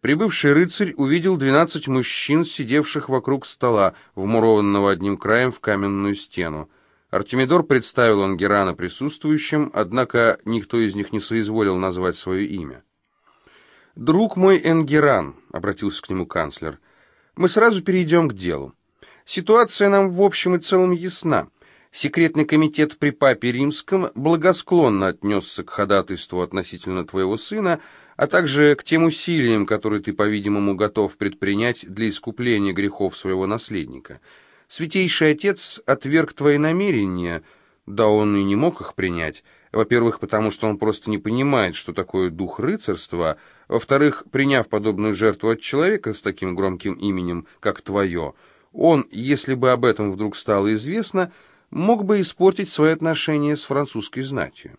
Прибывший рыцарь увидел двенадцать мужчин, сидевших вокруг стола, вмурованного одним краем в каменную стену. Артемидор представил Ангерана присутствующим, однако никто из них не соизволил назвать свое имя. «Друг мой Энгеран», — обратился к нему канцлер, — «мы сразу перейдем к делу. Ситуация нам в общем и целом ясна. Секретный комитет при папе римском благосклонно отнесся к ходатайству относительно твоего сына, а также к тем усилиям, которые ты, по-видимому, готов предпринять для искупления грехов своего наследника. Святейший Отец отверг твои намерения, да он и не мог их принять, во-первых, потому что он просто не понимает, что такое дух рыцарства, во-вторых, приняв подобную жертву от человека с таким громким именем, как твое, он, если бы об этом вдруг стало известно, мог бы испортить свои отношения с французской знатью.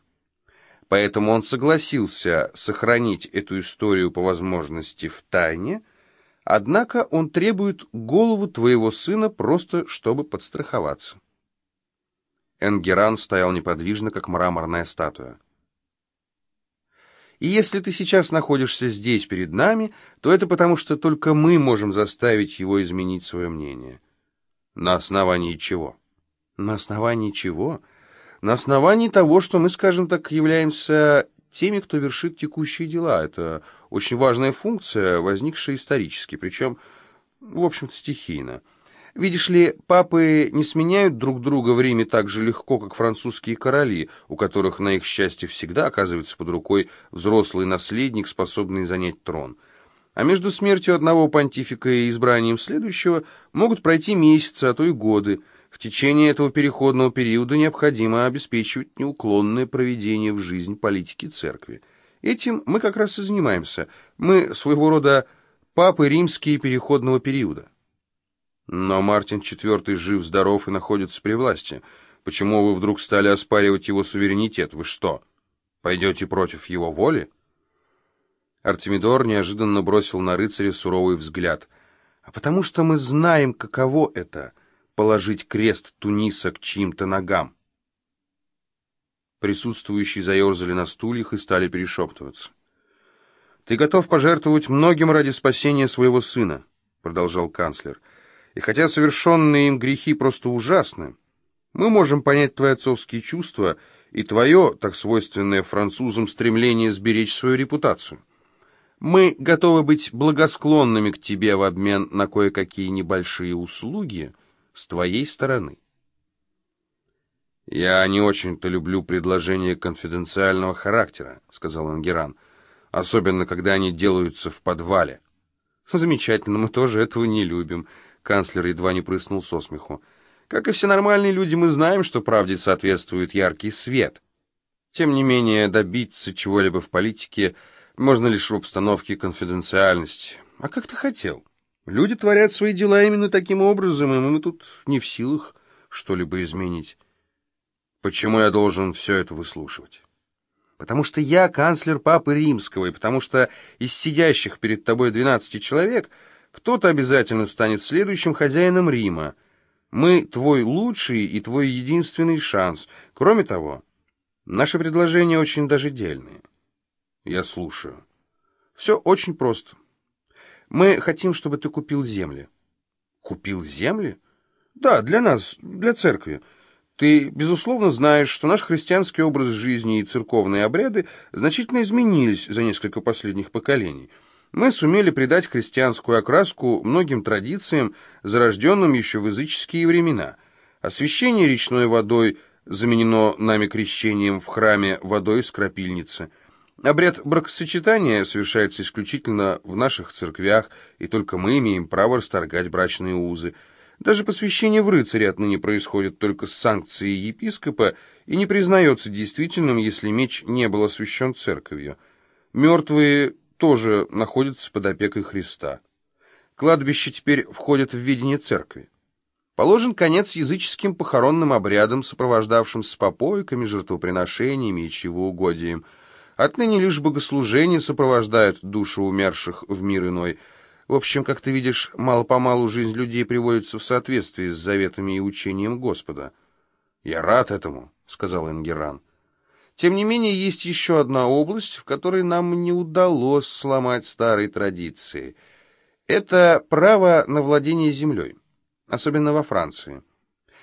Поэтому он согласился сохранить эту историю по возможности в тайне, однако он требует голову твоего сына просто, чтобы подстраховаться. Энгеран стоял неподвижно, как мраморная статуя. И если ты сейчас находишься здесь перед нами, то это потому, что только мы можем заставить его изменить свое мнение. На основании чего? На основании чего? На основании того, что мы, скажем так, являемся теми, кто вершит текущие дела. Это очень важная функция, возникшая исторически, причем, в общем-то, стихийно. Видишь ли, папы не сменяют друг друга в Риме так же легко, как французские короли, у которых, на их счастье, всегда оказывается под рукой взрослый наследник, способный занять трон. А между смертью одного понтифика и избранием следующего могут пройти месяцы, а то и годы. В течение этого переходного периода необходимо обеспечивать неуклонное проведение в жизнь политики церкви. Этим мы как раз и занимаемся. Мы своего рода папы римские переходного периода. Но Мартин IV жив-здоров и находится при власти. Почему вы вдруг стали оспаривать его суверенитет? Вы что, пойдете против его воли? Артемидор неожиданно бросил на рыцаря суровый взгляд. А потому что мы знаем, каково это — положить крест Туниса к чьим-то ногам. Присутствующие заерзали на стульях и стали перешептываться. «Ты готов пожертвовать многим ради спасения своего сына», — продолжал канцлер. «И хотя совершенные им грехи просто ужасны, мы можем понять твои отцовские чувства и твое, так свойственное французам, стремление сберечь свою репутацию. Мы готовы быть благосклонными к тебе в обмен на кое-какие небольшие услуги, с твоей стороны. «Я не очень-то люблю предложения конфиденциального характера», — сказал Ангеран, «особенно, когда они делаются в подвале». «Замечательно, мы тоже этого не любим», — канцлер едва не прыснул со смеху. «Как и все нормальные люди, мы знаем, что правде соответствует яркий свет. Тем не менее, добиться чего-либо в политике можно лишь в обстановке конфиденциальности. А как ты хотел?» Люди творят свои дела именно таким образом, и мы тут не в силах что-либо изменить. Почему я должен все это выслушивать? Потому что я канцлер Папы Римского, и потому что из сидящих перед тобой двенадцати человек кто-то обязательно станет следующим хозяином Рима. Мы твой лучший и твой единственный шанс. Кроме того, наши предложения очень даже дельные. Я слушаю. Все очень просто. Мы хотим, чтобы ты купил земли». «Купил земли?» «Да, для нас, для церкви. Ты, безусловно, знаешь, что наш христианский образ жизни и церковные обряды значительно изменились за несколько последних поколений. Мы сумели придать христианскую окраску многим традициям, зарожденным еще в языческие времена. Освящение речной водой заменено нами крещением в храме водой из крапильницы – Обряд бракосочетания совершается исключительно в наших церквях, и только мы имеем право расторгать брачные узы. Даже посвящение в рыцари отныне происходит только с санкцией епископа и не признается действительным, если меч не был освящен церковью. Мертвые тоже находятся под опекой Христа. Кладбище теперь входит в видение церкви. Положен конец языческим похоронным обрядам, сопровождавшим с попойками, жертвоприношениями и чревоугодием – Отныне лишь богослужения сопровождают души умерших в мир иной. В общем, как ты видишь, мало-помалу жизнь людей приводится в соответствии с заветами и учением Господа. «Я рад этому», — сказал Ингеран. Тем не менее, есть еще одна область, в которой нам не удалось сломать старые традиции. Это право на владение землей, особенно во Франции.